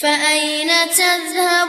فأين تذهبون